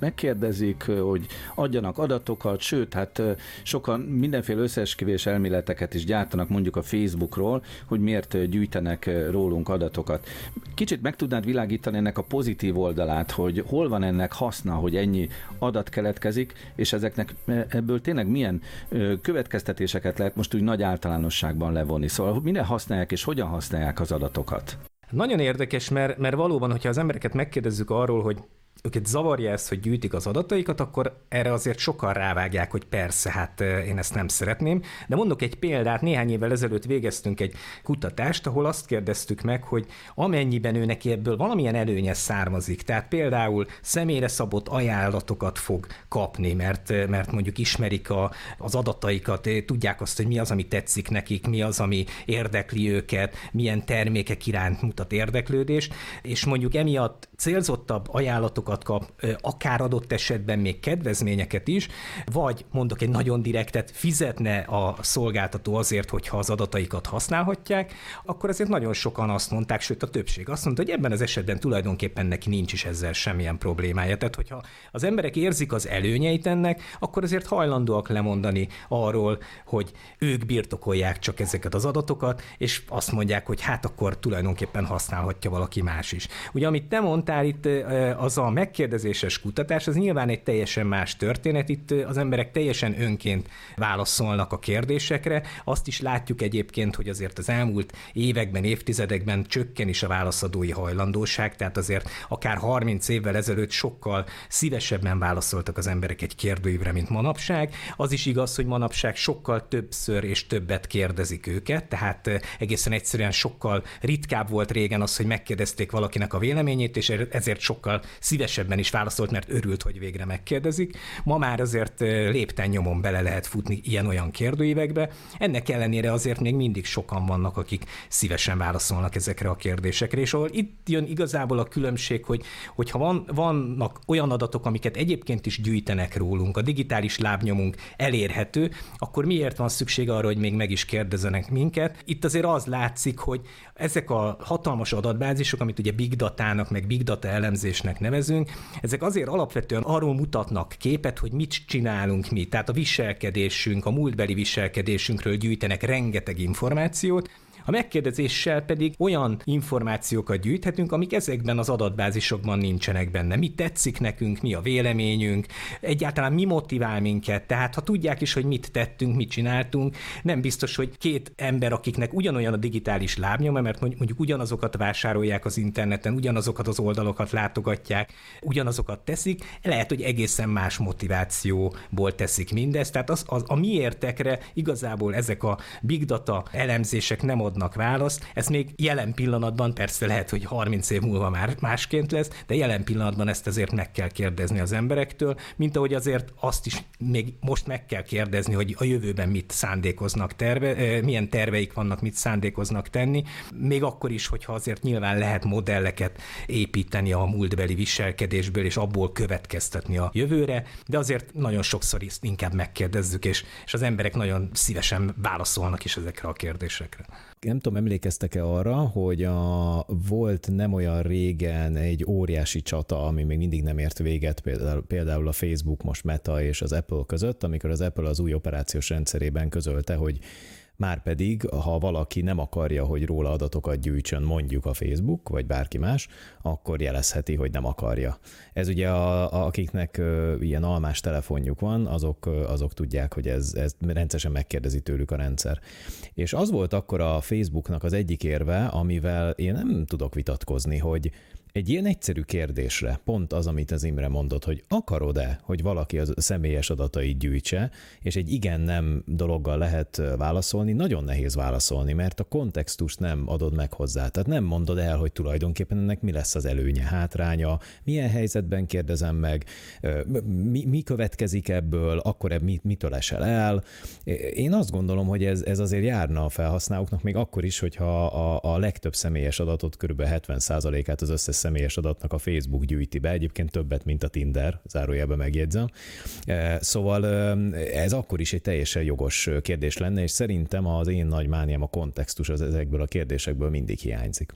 megkérdezik, hogy adjanak adatokat, sőt, hát sokan mindenféle összeesküvés elméleteket is gyártanak mondjuk a Facebookról, hogy miért gyűjtenek rólunk adatokat. Kicsit meg tudnád világítani ennek a pozitív oldalát, hogy hol van ennek haszna, hogy ennyi adat keletkezik, és ezeknek ebből tényleg milyen következtetéseket lehet most úgy nagy általánosságban levonni. Szóval mire használják és hogyan használják az adatokat? Nagyon érdekes, mert, mert valóban, hogyha az embereket megkérdezzük arról, hogy őket zavarja ez, hogy gyűjtik az adataikat, akkor erre azért sokan rávágják, hogy persze, hát én ezt nem szeretném. De mondok egy példát, néhány évvel ezelőtt végeztünk egy kutatást, ahol azt kérdeztük meg, hogy amennyiben ő neki ebből valamilyen előnye származik, tehát például személyre szabott ajánlatokat fog kapni, mert, mert mondjuk ismerik a, az adataikat, tudják azt, hogy mi az, ami tetszik nekik, mi az, ami érdekli őket, milyen termékek iránt mutat érdeklődést, és mondjuk emiatt célzottabb ajánlatokat kap, akár adott esetben még kedvezményeket is, vagy mondok egy nagyon direktet, fizetne a szolgáltató azért, hogyha az adataikat használhatják, akkor azért nagyon sokan azt mondták, sőt a többség azt mondta, hogy ebben az esetben tulajdonképpen neki nincs is ezzel semmilyen problémája. Tehát, hogyha az emberek érzik az előnyeit ennek, akkor azért hajlandóak lemondani arról, hogy ők birtokolják csak ezeket az adatokat, és azt mondják, hogy hát akkor tulajdonképpen használhatja valaki más is. Ugye, amit te mondtál itt, az a megkérdezéses kutatás, az nyilván egy teljesen más történet. Itt az emberek teljesen önként válaszolnak a kérdésekre. Azt is látjuk egyébként, hogy azért az elmúlt években, évtizedekben csökken is a válaszadói hajlandóság, tehát azért akár 30 évvel ezelőtt sokkal szívesebben válaszoltak az emberek egy kérdőívre, mint manapság. Az is igaz, hogy manapság sokkal többször és többet kérdezik őket, tehát egészen egyszerűen sokkal ritkább volt régen az, hogy megkérdezték valakinek a véleményét, és ezért sokkal szívesebben is válaszolt, mert örült, hogy végre megkérdezik. Ma már azért lépten nyomon bele lehet futni ilyen-olyan kérdőívekbe. Ennek ellenére azért még mindig sokan vannak, akik szívesen válaszolnak ezekre a kérdésekre, és ahol itt jön igazából a különbség, hogy hogyha van, vannak olyan adatok, amiket egyébként is gyűjtenek rólunk, a digitális lábnyomunk elérhető, akkor miért van szükség arra, hogy még meg is kérdezenek minket? Itt azért az látszik, hogy ezek a hatalmas adatbázisok, amit ugye big datának, meg big data elemzésnek nevezünk, ezek azért alapvetően arról mutatnak képet, hogy mit csinálunk mi. Tehát a viselkedésünk, a múltbeli viselkedésünkről gyűjtenek rengeteg információt, a megkérdezéssel pedig olyan információkat gyűjthetünk, amik ezekben az adatbázisokban nincsenek benne. Mi tetszik nekünk, mi a véleményünk, egyáltalán mi motivál minket. Tehát ha tudják is, hogy mit tettünk, mit csináltunk, nem biztos, hogy két ember, akiknek ugyanolyan a digitális lábnyoma, mert mondjuk ugyanazokat vásárolják az interneten, ugyanazokat az oldalokat látogatják, ugyanazokat teszik, lehet, hogy egészen más motivációból teszik mindezt. Tehát az, az, a miértekre igazából ezek a big data elemzések nem ad adnak választ. Ez még jelen pillanatban, persze lehet, hogy 30 év múlva már másként lesz, de jelen pillanatban ezt azért meg kell kérdezni az emberektől, mint ahogy azért azt is még most meg kell kérdezni, hogy a jövőben mit szándékoznak terve, milyen terveik vannak, mit szándékoznak tenni, még akkor is, hogyha azért nyilván lehet modelleket építeni a múltbeli viselkedésből, és abból következtetni a jövőre, de azért nagyon sokszor is inkább megkérdezzük, és, és az emberek nagyon szívesen válaszolnak is ezekre a kérdésekre nem tudom, emlékeztek-e arra, hogy a, volt nem olyan régen egy óriási csata, ami még mindig nem ért véget, például, a Facebook, most Meta és az Apple között, amikor az Apple az új operációs rendszerében közölte, hogy Márpedig, ha valaki nem akarja, hogy róla adatokat gyűjtsön mondjuk a Facebook, vagy bárki más, akkor jelezheti, hogy nem akarja. Ez ugye a, akiknek ilyen almás telefonjuk van, azok, azok tudják, hogy ez, ez rendszeresen megkérdezi tőlük a rendszer. És az volt akkor a Facebooknak az egyik érve, amivel én nem tudok vitatkozni, hogy egy ilyen egyszerű kérdésre, pont az, amit az Imre mondott, hogy akarod-e, hogy valaki az személyes adatait gyűjtse, és egy igen-nem dologgal lehet válaszolni, nagyon nehéz válaszolni, mert a kontextust nem adod meg hozzá. Tehát nem mondod el, hogy tulajdonképpen ennek mi lesz az előnye, hátránya, milyen helyzetben kérdezem meg, mi, mi következik ebből, akkor mi, mitől esel el. Én azt gondolom, hogy ez, ez azért járna a felhasználóknak, még akkor is, hogyha a, a legtöbb személyes adatot, kb. 70%-át az összes személyes adatnak a Facebook gyűjti be, egyébként többet, mint a Tinder, zárójelben megjegyzem. E, szóval e, ez akkor is egy teljesen jogos kérdés lenne, és szerintem az én nagy mániám a kontextus az ezekből a kérdésekből mindig hiányzik.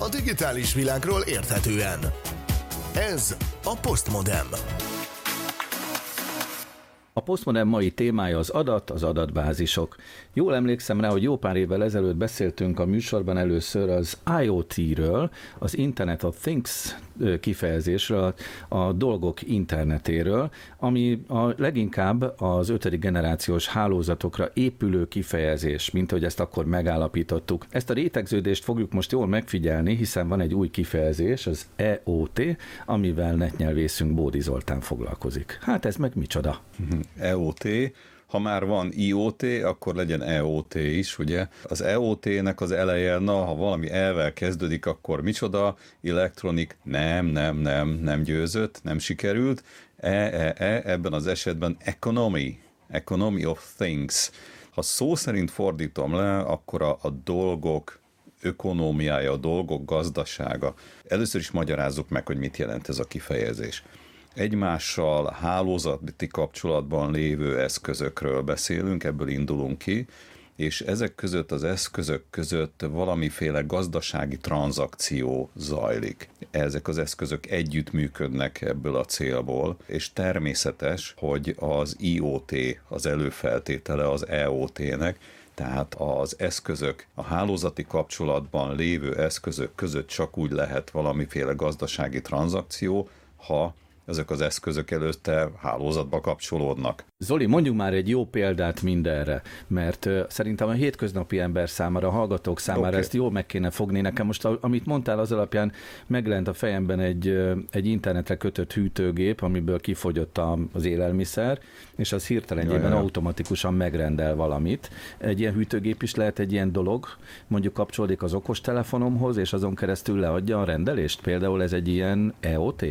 A digitális világról érthetően. Ez a Postmodem. A posztmodern mai témája az adat, az adatbázisok. Jól emlékszem rá, hogy jó pár évvel ezelőtt beszéltünk a műsorban először az IoT-ről, az Internet of Things kifejezésről, a dolgok internetéről, ami a leginkább az ötödik generációs hálózatokra épülő kifejezés, mint hogy ezt akkor megállapítottuk. Ezt a rétegződést fogjuk most jól megfigyelni, hiszen van egy új kifejezés, az EOT, amivel netnyelvészünk Bódi Zoltán foglalkozik. Hát ez meg micsoda? EOT, ha már van IoT, akkor legyen EOT is, ugye? Az EOT-nek az eleje, na, ha valami elvel kezdődik, akkor micsoda? Elektronik, nem, nem, nem, nem győzött, nem sikerült. E, e, e, ebben az esetben economy, economy of things. Ha szó szerint fordítom le, akkor a, a dolgok ökonómiája, a dolgok gazdasága. Először is magyarázzuk meg, hogy mit jelent ez a kifejezés egymással hálózati kapcsolatban lévő eszközökről beszélünk, ebből indulunk ki, és ezek között az eszközök között valamiféle gazdasági tranzakció zajlik. Ezek az eszközök együtt működnek ebből a célból, és természetes, hogy az IoT az előfeltétele az EOT-nek, tehát az eszközök, a hálózati kapcsolatban lévő eszközök között csak úgy lehet valamiféle gazdasági tranzakció, ha ezek az eszközök előtte hálózatba kapcsolódnak. Zoli, mondjuk már egy jó példát mindenre, mert szerintem a hétköznapi ember számára, a hallgatók számára okay. ezt jól meg kéne fogni. Nekem most, amit mondtál, az alapján meglent a fejemben egy, egy internetre kötött hűtőgép, amiből kifogyott az élelmiszer, és az hirtelenjében automatikusan megrendel valamit. Egy ilyen hűtőgép is lehet egy ilyen dolog, mondjuk kapcsolódik az okostelefonomhoz, és azon keresztül leadja a rendelést. Például ez egy ilyen EOT?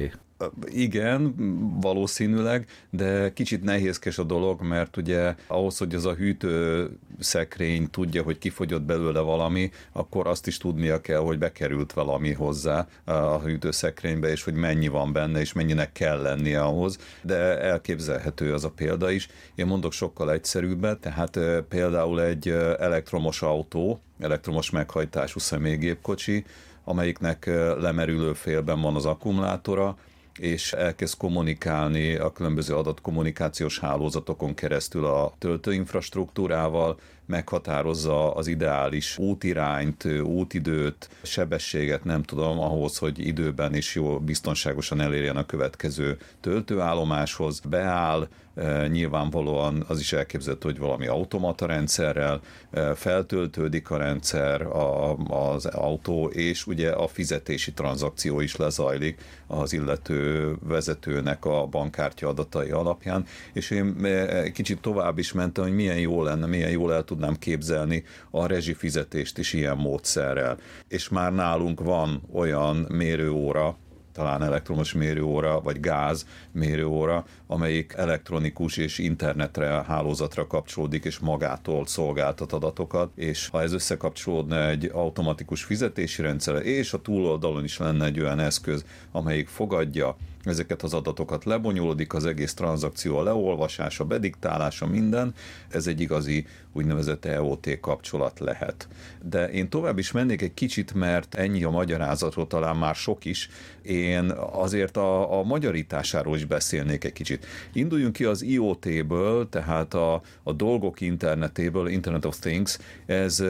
Igen, valószínűleg, de kicsit nehézkes a dolog, mert ugye ahhoz, hogy az a hűtő szekrény tudja, hogy kifogyott belőle valami, akkor azt is tudnia kell, hogy bekerült valami hozzá a hűtőszekrénybe, és hogy mennyi van benne, és mennyinek kell lennie ahhoz, de elképzelhető az a példa is. Én mondok sokkal egyszerűbbet, tehát például egy elektromos autó, elektromos meghajtású személygépkocsi, amelyiknek lemerülő félben van az akkumulátora, és elkezd kommunikálni a különböző adatkommunikációs hálózatokon keresztül a töltőinfrastruktúrával, meghatározza az ideális útirányt, útidőt, sebességet, nem tudom, ahhoz, hogy időben is jó biztonságosan elérjen a következő töltőállomáshoz, beáll, e, nyilvánvalóan az is elképzelhető, hogy valami automata rendszerrel e, feltöltődik a rendszer, a, az autó, és ugye a fizetési tranzakció is lezajlik az illető vezetőnek a bankkártya adatai alapján, és én e, kicsit tovább is mentem, hogy milyen jó lenne, milyen jól el tud tudnám képzelni a rezsifizetést is ilyen módszerrel. És már nálunk van olyan mérőóra, talán elektromos mérőóra, vagy gáz mérőóra, amelyik elektronikus és internetre, hálózatra kapcsolódik, és magától szolgáltat adatokat, és ha ez összekapcsolódna egy automatikus fizetési rendszer, és a túloldalon is lenne egy olyan eszköz, amelyik fogadja ezeket az adatokat lebonyolódik, az egész tranzakció a leolvasása, bediktálása, minden, ez egy igazi úgynevezett EOT kapcsolat lehet. De én tovább is mennék egy kicsit, mert ennyi a magyarázatról talán már sok is, én azért a, a magyarításáról is beszélnék egy kicsit. Induljunk ki az IoT-ből, tehát a, a dolgok internetéből, Internet of Things, ez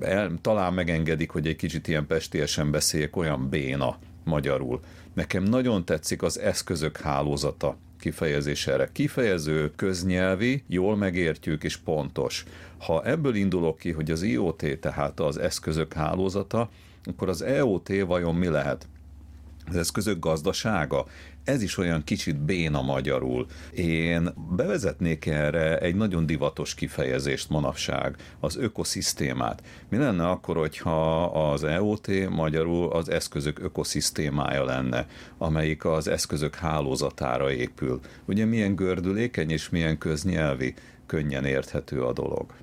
el, talán megengedik, hogy egy kicsit ilyen pestélyesen beszéljek, olyan béna magyarul. Nekem nagyon tetszik az eszközök hálózata kifejezés erre. Kifejező, köznyelvi, jól megértjük és pontos. Ha ebből indulok ki, hogy az IoT tehát az eszközök hálózata, akkor az EOT vajon mi lehet? az eszközök gazdasága, ez is olyan kicsit béna magyarul. Én bevezetnék erre egy nagyon divatos kifejezést manapság, az ökoszisztémát. Mi lenne akkor, hogyha az EOT magyarul az eszközök ökoszisztémája lenne, amelyik az eszközök hálózatára épül. Ugye milyen gördülékeny és milyen köznyelvi, könnyen érthető a dolog.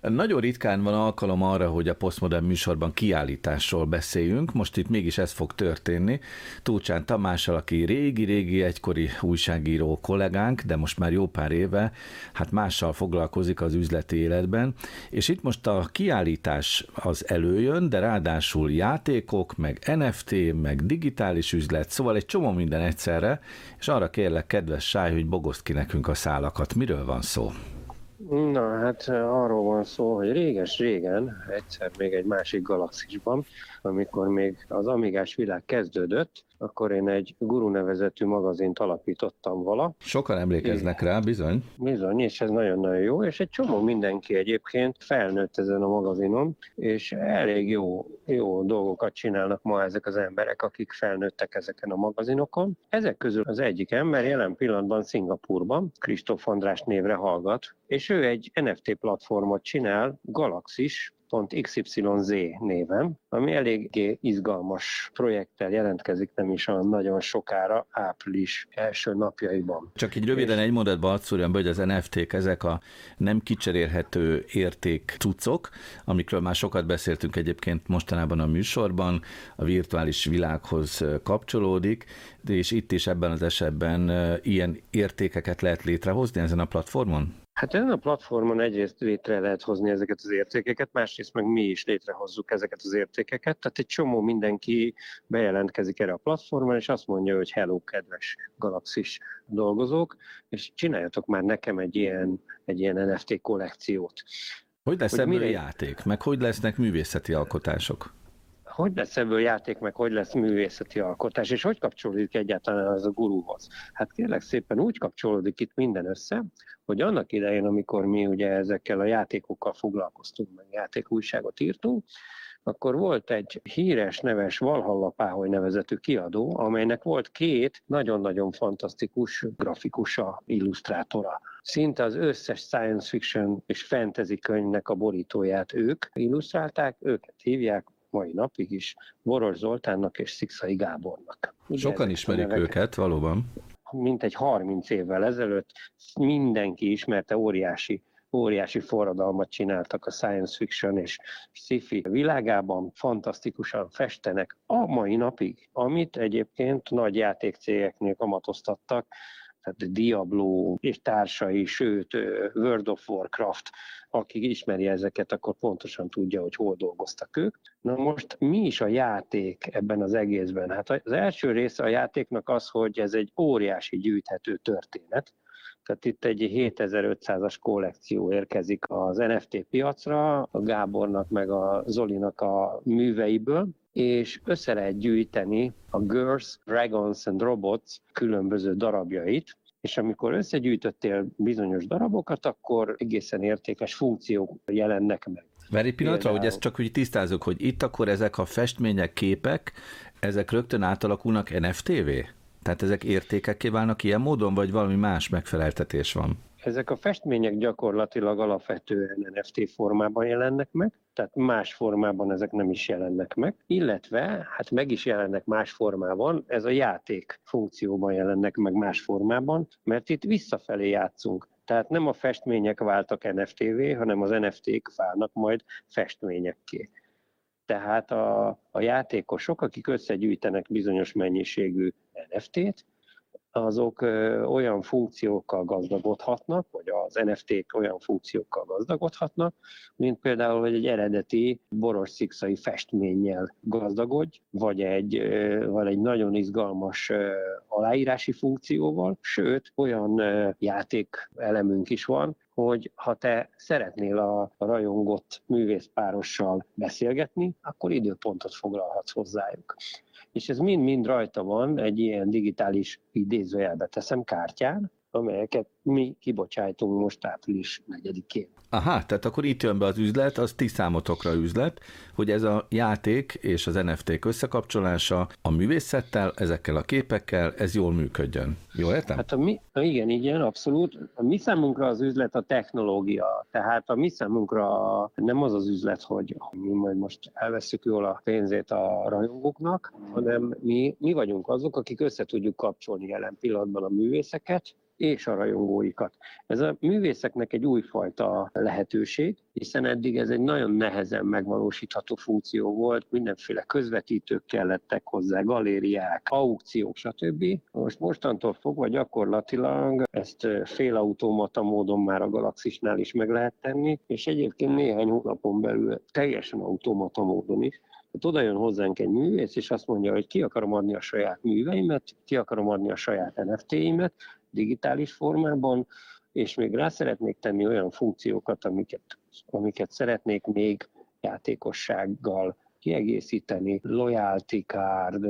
Nagyon ritkán van alkalom arra, hogy a Postmodern műsorban kiállításról beszéljünk, most itt mégis ez fog történni. Túlcsán Tamással, aki régi-régi egykori újságíró kollégánk, de most már jó pár éve, hát mással foglalkozik az üzleti életben, és itt most a kiállítás az előjön, de ráadásul játékok, meg NFT, meg digitális üzlet, szóval egy csomó minden egyszerre, és arra kérlek, kedves Sáj, hogy bogoszt ki nekünk a szálakat. Miről van szó? Na, hát arról van szó, hogy réges-régen, egyszer még egy másik galaxisban, amikor még az Amigás világ kezdődött, akkor én egy Guru nevezetű magazint alapítottam vala. Sokan emlékeznek rá, bizony. Bizony, és ez nagyon-nagyon jó, és egy csomó mindenki egyébként felnőtt ezen a magazinon, és elég jó, jó dolgokat csinálnak ma ezek az emberek, akik felnőttek ezeken a magazinokon. Ezek közül az egyik ember jelen pillanatban Szingapurban, Kristóf András névre hallgat, és ő egy NFT platformot csinál, Galaxis, XYZ néven, ami eléggé izgalmas projekttel jelentkezik nem is olyan nagyon sokára, április első napjaiban. Csak így röviden és... egy mondatban azt szúrjam hogy az NFT-k ezek a nem kicserélhető érték cuccok, amikről már sokat beszéltünk egyébként mostanában a műsorban, a virtuális világhoz kapcsolódik, és itt is ebben az esetben ilyen értékeket lehet létrehozni ezen a platformon? Hát ezen a platformon egyrészt létre lehet hozni ezeket az értékeket, másrészt meg mi is létrehozzuk ezeket az értékeket. Tehát egy csomó mindenki bejelentkezik erre a platformon, és azt mondja, hogy hello, kedves galaxis dolgozók, és csináljatok már nekem egy ilyen, egy ilyen NFT kollekciót. Hogy lesz hogy ebből mire... játék, meg hogy lesznek művészeti alkotások? Hogy lesz ebből játék, meg hogy lesz művészeti alkotás, és hogy kapcsolódik egyáltalán az a guruhoz? Hát kérlek szépen úgy kapcsolódik itt minden össze, hogy annak idején, amikor mi ugye ezekkel a játékokkal foglalkoztunk, meg játékújságot írtunk, akkor volt egy híres, neves Valhalla Páholy nevezetű kiadó, amelynek volt két nagyon-nagyon fantasztikus grafikusa, illusztrátora. Szinte az összes science fiction és fantasy könyvnek a borítóját ők illusztrálták, őket hívják mai napig is Boros Zoltánnak és Szikszai Gábornak. Ugye Sokan ismerik őket, valóban. Mint egy 30 évvel ezelőtt mindenki ismerte, óriási óriási forradalmat csináltak a science fiction és sci-fi világában, fantasztikusan festenek a mai napig, amit egyébként nagy játékcégeknél kamatoztattak, tehát Diablo és társai, sőt World of Warcraft, aki ismeri ezeket, akkor pontosan tudja, hogy hol dolgoztak ők. Na most mi is a játék ebben az egészben? Hát az első része a játéknak az, hogy ez egy óriási gyűjthető történet, tehát itt egy 7500-as kollekció érkezik az NFT piacra, a Gábornak meg a Zolinak a műveiből, és össze lehet gyűjteni a Girls, Dragons and Robots különböző darabjait, és amikor összegyűjtöttél bizonyos darabokat, akkor egészen értékes funkciók jelennek meg. Veri pillanatra, hogy ezt csak úgy tisztázok, hogy itt akkor ezek a festmények, képek, ezek rögtön átalakulnak NFT-vé? Tehát ezek értékekké válnak ilyen módon, vagy valami más megfeleltetés van? Ezek a festmények gyakorlatilag alapvetően NFT formában jelennek meg, tehát más formában ezek nem is jelennek meg, illetve hát meg is jelennek más formában, ez a játék funkcióban jelennek meg más formában, mert itt visszafelé játszunk. Tehát nem a festmények váltak NFT-vé, hanem az NFT-k válnak majd festményekké. Tehát a, a játékosok, akik összegyűjtenek bizonyos mennyiségű NFT-t, azok olyan funkciókkal gazdagodhatnak, vagy az NFT-k olyan funkciókkal gazdagodhatnak, mint például, hogy egy eredeti boros szikszai festménnyel gazdagodj, vagy egy, vagy egy nagyon izgalmas aláírási funkcióval, sőt, olyan játék elemünk is van, hogy ha te szeretnél a rajongott művészpárossal beszélgetni, akkor időpontot foglalhatsz hozzájuk. És ez mind-mind rajta van egy ilyen digitális idézőjelbe teszem kártyán, amelyeket mi kibocsájtunk most április 4-én. Aha, tehát akkor itt jön be az üzlet, az ti számotokra üzlet, hogy ez a játék és az NFT-k összekapcsolása a művészettel, ezekkel a képekkel, ez jól működjön. Jó értem? Hát a mi, igen, igen, abszolút. A mi számunkra az üzlet a technológia. Tehát a mi számunkra nem az az üzlet, hogy mi majd most elveszük jól a pénzét a rajongóknak, hanem mi, mi vagyunk azok, akik össze tudjuk kapcsolni jelen pillanatban a művészeket, és a rajongóikat. Ez a művészeknek egy újfajta lehetőség, hiszen eddig ez egy nagyon nehezen megvalósítható funkció volt, mindenféle közvetítők kellettek hozzá, galériák, aukciók, stb. Most mostantól fogva gyakorlatilag ezt félautomata módon már a Galaxisnál is meg lehet tenni, és egyébként néhány hónapon belül teljesen automata módon is. Tehát oda jön hozzánk egy művész, és azt mondja, hogy ki akarom adni a saját műveimet, ki akarom adni a saját NFT-imet digitális formában, és még rá szeretnék tenni olyan funkciókat, amiket, amiket szeretnék még játékossággal kiegészíteni, loyalty card,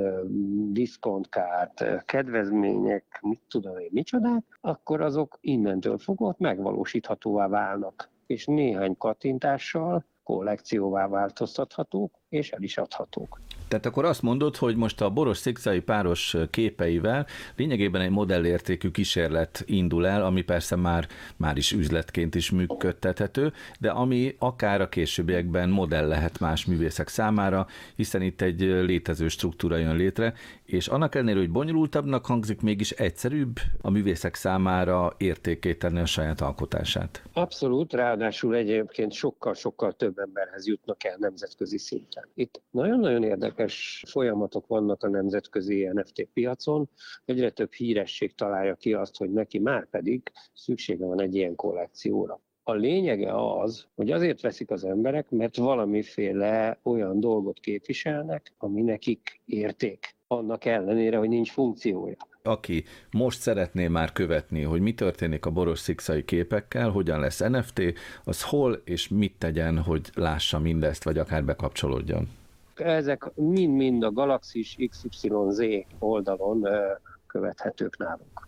discount card, kedvezmények, mit tudom én, micsodák, akkor azok innentől fogott megvalósíthatóvá válnak. És néhány kattintással kollekcióvá változtathatók, és el is adhatók. Tehát akkor azt mondod, hogy most a boros szikzai páros képeivel lényegében egy modellértékű kísérlet indul el, ami persze már, már is üzletként is működtethető, de ami akár a későbbiekben modell lehet más művészek számára, hiszen itt egy létező struktúra jön létre, és annak ellenére, hogy bonyolultabbnak hangzik, mégis egyszerűbb a művészek számára értékéteni a saját alkotását. Abszolút, ráadásul egyébként sokkal-sokkal több emberhez jutnak el nemzetközi szinten. Itt nagyon-nagyon érdekes folyamatok vannak a nemzetközi NFT piacon, egyre több híresség találja ki azt, hogy neki már pedig szüksége van egy ilyen kollekcióra. A lényege az, hogy azért veszik az emberek, mert valamiféle olyan dolgot képviselnek, ami nekik érték annak ellenére, hogy nincs funkciója. Aki most szeretné már követni, hogy mi történik a boros szikszai képekkel, hogyan lesz NFT, az hol és mit tegyen, hogy lássa mindezt, vagy akár bekapcsolódjon? Ezek mind-mind a Galaxis XYZ oldalon követhetők nálunk.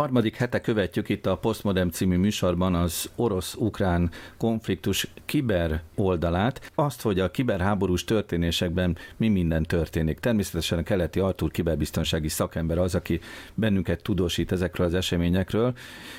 Harmadik hete követjük itt a Postmodem című műsorban az orosz-ukrán konfliktus kiber oldalát, azt, hogy a kiberháborús történésekben mi minden történik. Természetesen a keleti Artur kiberbiztonsági szakember az, aki bennünket tudósít ezekről az eseményekről,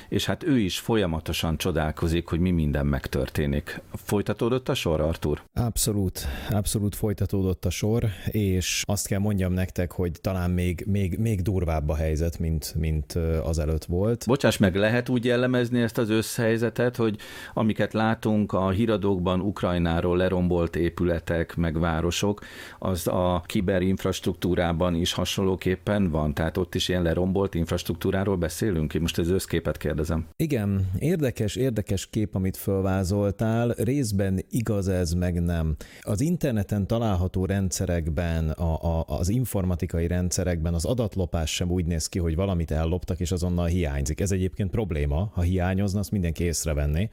és hát ő is folyamatosan csodálkozik, hogy mi minden megtörténik. Folytatódott a sor, Artur? Abszolút, abszolút folytatódott a sor, és azt kell mondjam nektek, hogy talán még, még, még durvább a helyzet, mint, mint az előtt előtt volt. Bocsáss meg, lehet úgy jellemezni ezt az összhelyzetet, hogy amiket látunk a híradókban Ukrajnáról lerombolt épületek, meg városok, az a kiberinfrastruktúrában is hasonlóképpen van, tehát ott is ilyen lerombolt infrastruktúráról beszélünk? Én most az összképet kérdezem. Igen, érdekes, érdekes kép, amit fölvázoltál, részben igaz ez, meg nem. Az interneten található rendszerekben, a, a, az informatikai rendszerekben az adatlopás sem úgy néz ki, hogy valamit elloptak, és azonnal azonnal hiányzik. Ez egyébként probléma, ha hiányozna, azt mindenki észrevenné,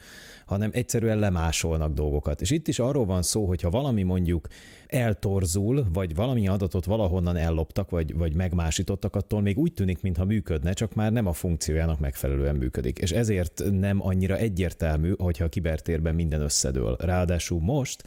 hanem egyszerűen lemásolnak dolgokat. És itt is arról van szó, hogy ha valami mondjuk eltorzul, vagy valami adatot valahonnan elloptak, vagy, vagy megmásítottak, attól még úgy tűnik, mintha működne, csak már nem a funkciójának megfelelően működik. És ezért nem annyira egyértelmű, hogyha a kibertérben minden összedől. Ráadásul most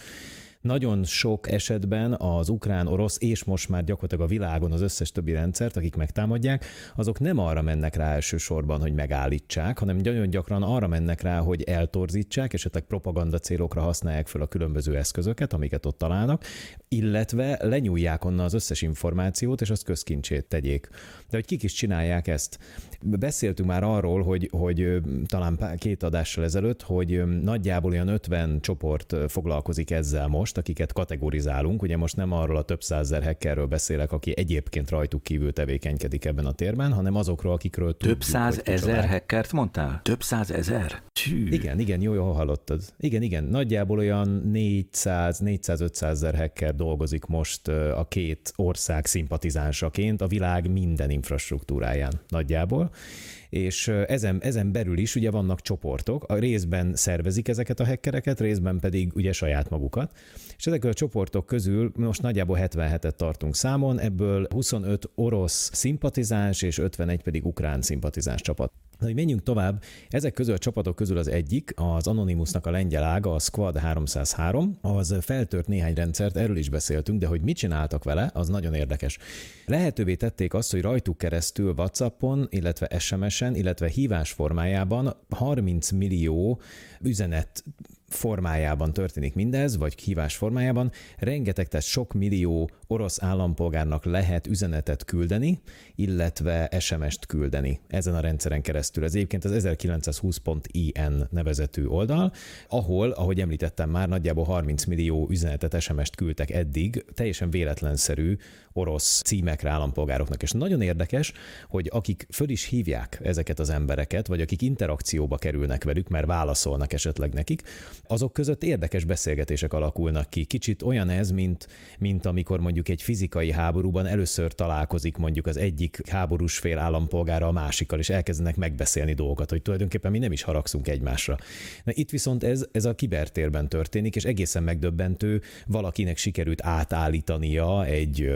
nagyon sok esetben az ukrán, orosz és most már gyakorlatilag a világon az összes többi rendszert, akik megtámadják, azok nem arra mennek rá elsősorban, hogy megállítsák, hanem nagyon gyakran arra mennek rá, hogy eltorzítsák, esetleg propaganda célokra használják fel a különböző eszközöket, amiket ott találnak, illetve lenyúlják onnan az összes információt, és azt közkincsét tegyék. De hogy kik is csinálják ezt? Beszéltünk már arról, hogy, hogy talán két adással ezelőtt, hogy nagyjából olyan 50 csoport foglalkozik ezzel most, akiket kategorizálunk. Ugye most nem arról a több százezer hackerről beszélek, aki egyébként rajtuk kívül tevékenykedik ebben a térben, hanem azokról, akikről Több tudjuk, százezer hackert mondtál? Több százezer? Igen, igen, jó, jól hallottad. Igen, igen, nagyjából olyan 400-400-500 ezer hacker dolgozik most a két ország szimpatizánsaként a világ minden infrastruktúráján nagyjából és ezen, ezen belül is ugye vannak csoportok, a részben szervezik ezeket a hackereket, részben pedig ugye saját magukat, és ezek a csoportok közül most nagyjából 77-et tartunk számon, ebből 25 orosz szimpatizáns és 51 pedig ukrán szimpatizáns csapat. Na, hogy menjünk tovább, ezek közül a csapatok közül az egyik, az Anonymousnak a lengyel ága, a Squad 303, az feltört néhány rendszert, erről is beszéltünk, de hogy mit csináltak vele, az nagyon érdekes. Lehetővé tették azt, hogy rajtuk keresztül WhatsAppon, illetve SMS-en, illetve hívás formájában 30 millió üzenet formájában történik mindez, vagy hívás formájában, rengeteg, tehát sok millió orosz állampolgárnak lehet üzenetet küldeni, illetve SMS-t küldeni ezen a rendszeren keresztül. Ez egyébként az 1920.in nevezetű oldal, ahol, ahogy említettem már, nagyjából 30 millió üzenetet, SMS-t küldtek eddig, teljesen véletlenszerű orosz címekre állampolgároknak. És nagyon érdekes, hogy akik föl is hívják ezeket az embereket, vagy akik interakcióba kerülnek velük, mert válaszolnak esetleg nekik, azok között érdekes beszélgetések alakulnak ki. Kicsit olyan ez, mint, mint amikor mondjuk egy fizikai háborúban először találkozik mondjuk az egyik háborús fél állampolgára a másikkal, és elkezdenek megbeszélni dolgokat, hogy tulajdonképpen mi nem is haragszunk egymásra. Na, itt viszont ez, ez a kibertérben történik, és egészen megdöbbentő, valakinek sikerült átállítania egy,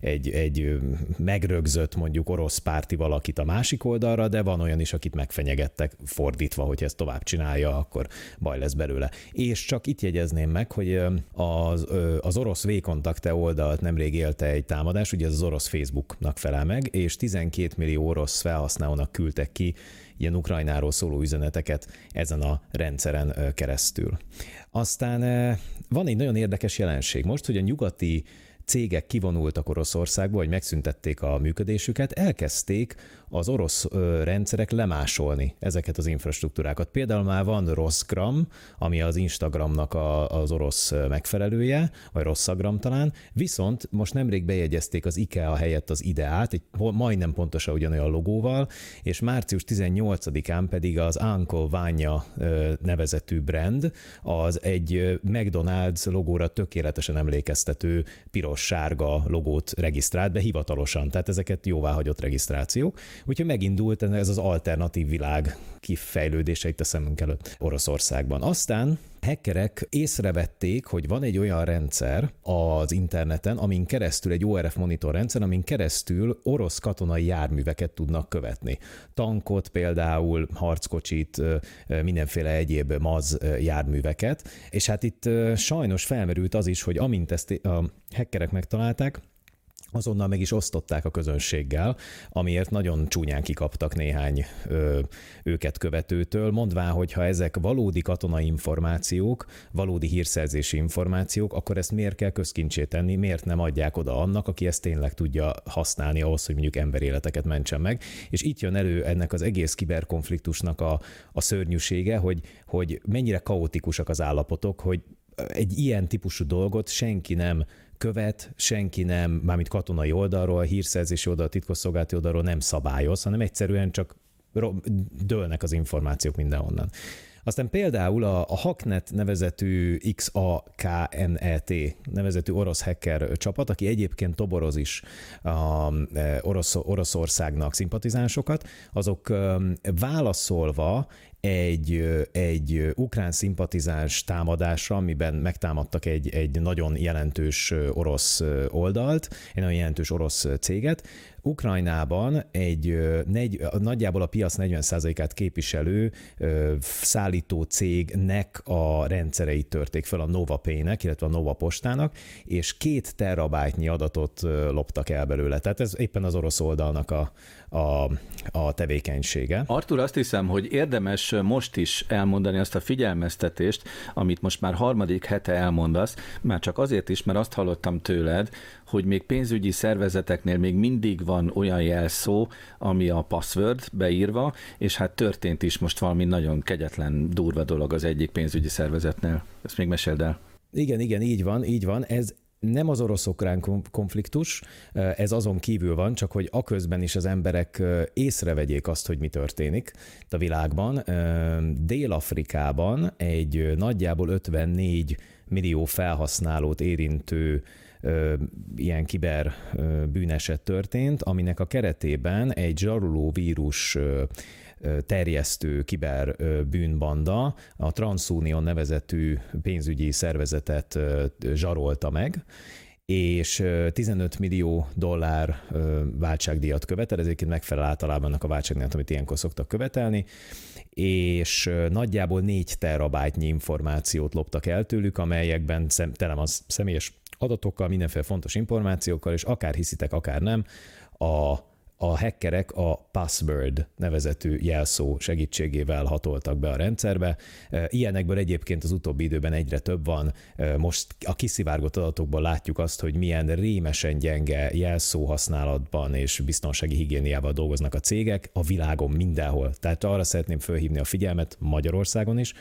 egy, egy megrögzött mondjuk orosz párti valakit a másik oldalra, de van olyan is, akit megfenyegettek fordítva, hogy ezt tovább csinálja, akkor baj lesz belőle. És csak itt jegyezném meg, hogy az, az orosz V-kontakte oldalt nemrég élte egy támadás, ugye ez az orosz Facebooknak felel meg, és 12 millió orosz felhasználónak küldtek ki ilyen Ukrajnáról szóló üzeneteket ezen a rendszeren keresztül. Aztán van egy nagyon érdekes jelenség. Most, hogy a nyugati cégek kivonultak Oroszországból, vagy megszüntették a működésüket, elkezdték az orosz rendszerek lemásolni ezeket az infrastruktúrákat. Például már van Rosgram, ami az Instagramnak a, az orosz megfelelője, vagy Rosszagram talán, viszont most nemrég bejegyezték az IKEA helyett az Ideát, egy majdnem pontosan ugyanolyan logóval, és március 18-án pedig az Uncle Vanya nevezetű brand, az egy McDonald's logóra tökéletesen emlékeztető piros-sárga logót regisztrált be hivatalosan, tehát ezeket jóváhagyott regisztrációk. Úgyhogy megindult ez az alternatív világ kifejlődése itt a szemünk előtt Oroszországban. Aztán hackerek észrevették, hogy van egy olyan rendszer az interneten, amin keresztül egy ORF monitor rendszer, amin keresztül orosz katonai járműveket tudnak követni. Tankot például, harckocsit, mindenféle egyéb maz járműveket, és hát itt sajnos felmerült az is, hogy amint ezt a hackerek megtalálták, azonnal meg is osztották a közönséggel, amiért nagyon csúnyán kikaptak néhány ö, őket követőtől, mondván, hogy ha ezek valódi katonai információk, valódi hírszerzési információk, akkor ezt miért kell közkincsé tenni, miért nem adják oda annak, aki ezt tényleg tudja használni ahhoz, hogy mondjuk emberéleteket mentsen meg. És itt jön elő ennek az egész kiberkonfliktusnak a, a szörnyűsége, hogy, hogy mennyire kaotikusak az állapotok, hogy egy ilyen típusú dolgot senki nem követ, senki nem, mármint katonai oldalról, hírszerzési oldal, titkosszolgálati oldalról nem szabályoz, hanem egyszerűen csak dőlnek az információk mindenhonnan. Aztán például a, a Hacknet nevezetű XAKNET nevezetű orosz hacker csapat, aki egyébként toboroz is a e, orosz, Oroszországnak szimpatizánsokat, azok válaszolva egy, egy ukrán szimpatizáns támadásra, amiben megtámadtak egy, egy nagyon jelentős orosz oldalt, egy nagyon jelentős orosz céget, Ukrajnában egy negy, nagyjából a piac 40%-át képviselő szállító cégnek a rendszereit törték fel a Nova Pay-nek, illetve a Nova Postának, és két terabájtnyi adatot loptak el belőle. Tehát ez éppen az orosz oldalnak a, a, a tevékenysége. Artur, azt hiszem, hogy érdemes most is elmondani azt a figyelmeztetést, amit most már harmadik hete elmondasz, már csak azért is, mert azt hallottam tőled, hogy még pénzügyi szervezeteknél még mindig van olyan jelszó, ami a password beírva, és hát történt is most valami nagyon kegyetlen, durva dolog az egyik pénzügyi szervezetnél. Ezt még meséld el. Igen, igen, így van, így van. Ez nem az orosz-ukrán konfliktus, ez azon kívül van, csak hogy aközben is az emberek észrevegyék azt, hogy mi történik a világban. Dél-Afrikában egy nagyjából 54 millió felhasználót érintő ilyen kiber bűneset történt, aminek a keretében egy zsaruló vírus terjesztő kiber bűnbanda a TransUnion nevezetű pénzügyi szervezetet zsarolta meg, és 15 millió dollár váltságdíjat követel, ez egyébként megfelel általában annak a váltságdíjat, amit ilyenkor szoktak követelni, és nagyjából 4 terabájtnyi információt loptak el tőlük, amelyekben tele az személyes adatokkal, mindenféle fontos információkkal, és akár hiszitek, akár nem, a a hackerek a Password nevezetű jelszó segítségével hatoltak be a rendszerbe. Ilyenekből egyébként az utóbbi időben egyre több van. Most a kiszivárgott adatokból látjuk azt, hogy milyen rémesen gyenge jelszó használatban és biztonsági higiéniával dolgoznak a cégek a világon mindenhol. Tehát arra szeretném felhívni a figyelmet Magyarországon is,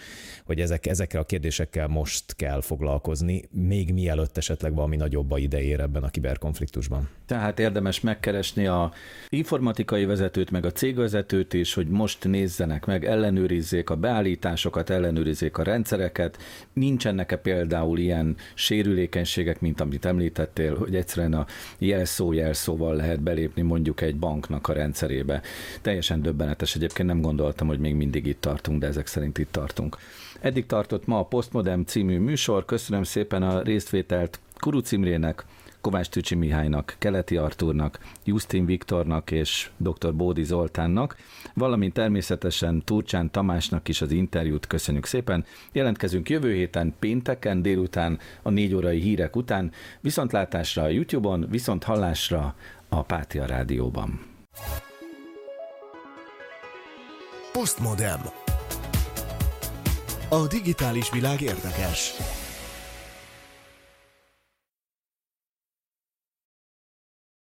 hogy ezek, ezekkel a kérdésekkel most kell foglalkozni, még mielőtt esetleg valami nagyobb a ideér ebben a kiberkonfliktusban. Tehát érdemes megkeresni a informatikai vezetőt, meg a cégvezetőt is, hogy most nézzenek meg, ellenőrizzék a beállításokat, ellenőrizzék a rendszereket. Nincsenek-e például ilyen sérülékenységek, mint amit említettél, hogy egyszerűen a jelszó jelszóval lehet belépni mondjuk egy banknak a rendszerébe. Teljesen döbbenetes. Egyébként nem gondoltam, hogy még mindig itt tartunk, de ezek szerint itt tartunk. Eddig tartott ma a Postmodem című műsor. Köszönöm szépen a résztvételt Kuruc Imrének, Kovács Tücsi Mihálynak, Keleti Artúrnak, Justin Viktornak és dr. Bódi Zoltánnak, valamint természetesen Turcsán Tamásnak is az interjút köszönjük szépen. Jelentkezünk jövő héten pénteken délután a négy órai hírek után, viszontlátásra a YouTube-on, viszont hallásra a Pátia Rádióban. Postmodem. A digitális világ érdekes.